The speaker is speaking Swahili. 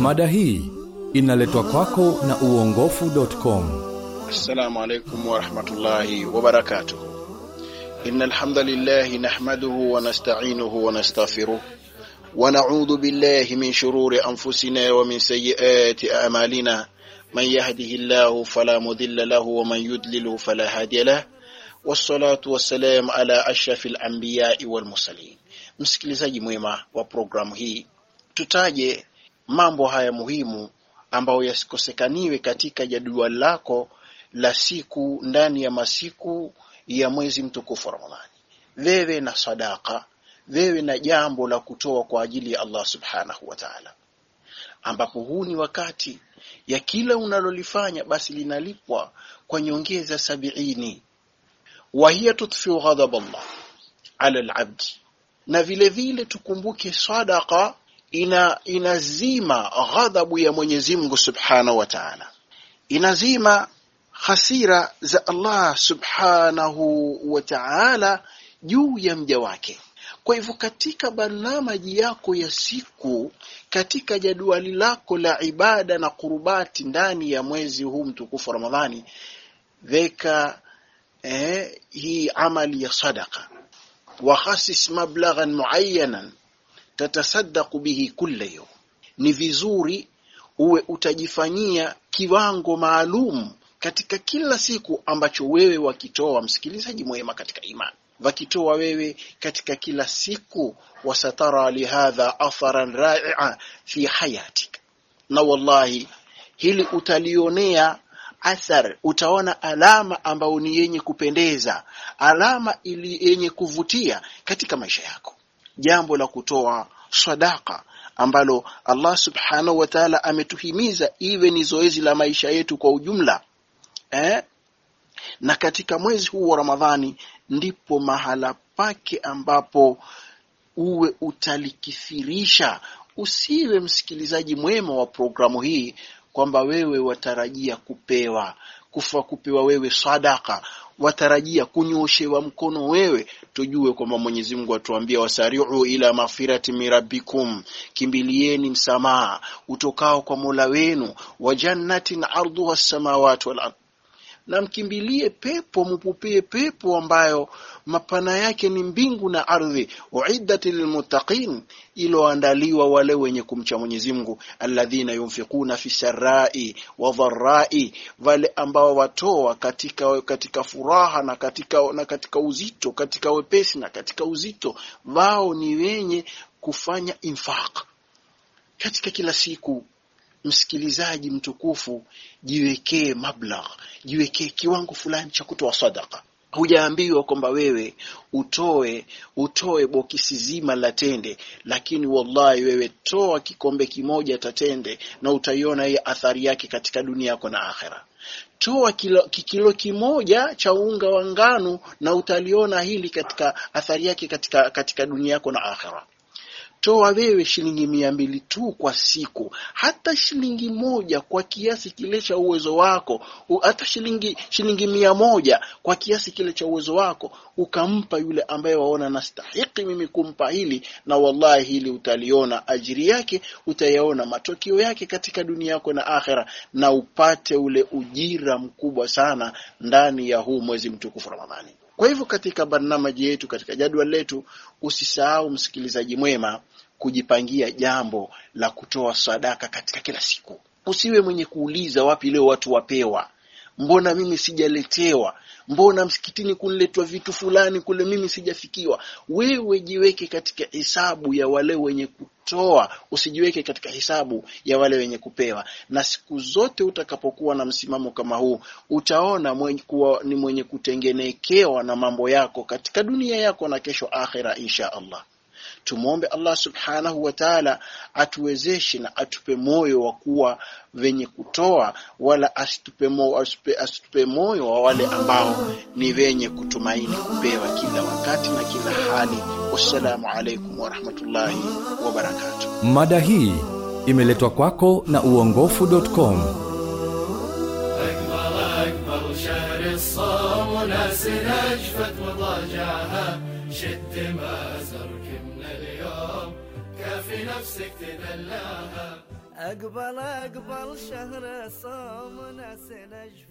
Mada hii inaletwa kwako na uongofu.com. Assalamu alaikum warahmatullahi rahmatullahi wa alhamda Innal nahmaduhu wa nasta'inuhu wa nastaghfiruh wa na'udhu billahi min shururi anfusina wa min sayyiati a'malina. Man yahdihillahu fala mudilla lahu wa man yudlilhu fala hadiya lahu. Wassalatu wassalam ala ashrafil anbiya'i wal mursalin. Msikilizaji mwema wa programu hii, tutaje mambo haya muhimu ambayo yasikosekaniwe katika jadwali lako la siku ndani ya masiku ya mwezi mtukufu Ramadhani. Wewe na sadaka, wewe na jambo la kutoa kwa ajili ya Allah subhanahu wa ta'ala, ambapo huu ni wakati ya kila unalolifanya basi linalipwa kwa nyongeza sabiini. wa hiya tutfiu ghadab Allah ala al-abd, na vile vile tukumbuke sadaka ina inazima ghadhabu ya Mwenyezi Mungu subhanahu wa ta'ala, inazima hasira za Allah subhanahu wa ta'ala juu ya mja wake. Kwa hivyo katika barnamaji yako ya siku, katika jadwali lako la ibada na kurubati ndani ya mwezi huu mtukufu Ramadhani, weka eh, hii amali ya sadaka, wakhasis mablaghan muayyanan tatasaddaqu bihi kulla yawm. Ni vizuri uwe utajifanyia kiwango maalum katika kila siku ambacho wewe wakitoa, msikilizaji mwema katika imani, wakitoa wewe katika kila siku, wasatara lihadha atharan raia fi hayatik, na wallahi hili utalionea athar, utaona alama ambayo ni yenye kupendeza, alama ili yenye kuvutia katika maisha yako. Jambo la kutoa sadaka ambalo Allah subhanahu wa ta'ala ametuhimiza iwe ni zoezi la maisha yetu kwa ujumla eh? na katika mwezi huu wa Ramadhani ndipo mahala pake ambapo uwe utalikithirisha. Usiwe msikilizaji mwema wa programu hii kwamba wewe watarajia kupewa kufa kupewa wewe sadaka, watarajia kunyoshewa mkono wewe. Tujue kwamba Mwenyezi Mungu atuambia, wasari'u ila maghfirati mirabbikum, kimbilieni msamaha utokao kwa Mola wenu, wa jannatin arduha as-samawati wal ardh na mkimbilie pepo, mpupie pepo ambayo mapana yake ni mbingu na ardhi. uiddat lilmuttaqin, iloandaliwa wale wenye kumcha Mwenyezi Mungu. alladhina yunfikuna fi sarai wa dharai, wale ambao watoa katika katika furaha na katika na katika uzito, katika wepesi na katika uzito, wao ni wenye kufanya infaq katika kila siku msikilizaji mtukufu, jiwekee mablagh, jiwekee kiwango fulani cha kutoa sadaka. Hujaambiwa kwamba wewe utoe utoe bokisi zima la tende, lakini wallahi wewe toa kikombe kimoja cha tende na utaiona hiyo athari yake katika dunia yako na akhera. Toa kilo, kilo kimoja cha unga wa ngano na utaliona hili katika athari yake katika, katika dunia yako na akhera. Toa wewe shilingi mia mbili tu kwa siku, hata shilingi moja kwa kiasi kile cha uwezo wako, hata shilingi shilingi mia moja kwa kiasi kile cha uwezo wako, ukampa yule ambaye waona nastahiki mimi kumpa hili, na wallahi hili utaliona ajiri yake, utayaona matokeo yake katika dunia yako na akhera, na upate ule ujira mkubwa sana ndani ya huu mwezi mtukufu Ramadhani. Kwa hivyo katika barnamaji yetu, katika jadwal letu, usisahau msikilizaji mwema, kujipangia jambo la kutoa sadaka katika kila siku. Usiwe mwenye kuuliza wapi leo watu wapewa, mbona mimi sijaletewa, mbona msikitini kuniletwa vitu fulani kule mimi sijafikiwa. Wewe jiweke katika hesabu ya wale wenye kutoa, usijiweke katika hisabu ya wale wenye kupewa. Na siku zote utakapokuwa na msimamo kama huu, utaona mwenye kuwa ni mwenye kutengenekewa na mambo yako katika dunia yako na kesho akhera, insha Allah. Tumwombe Allah subhanahu wa ta'ala atuwezeshe na atupe moyo wa kuwa wenye kutoa, wala asitupe, moyo, asitupe, asitupe moyo wa wale ambao ni wenye kutumaini kupewa kila wakati na kila hali. Wassalamu alaikum warahmatullahi wabarakatuh. Mada hii imeletwa kwako na uongofu.com. شد ما زرك من اليوم. كافي نفسك تدلعها أقبل أقبل شهر الصوم ناس نجف.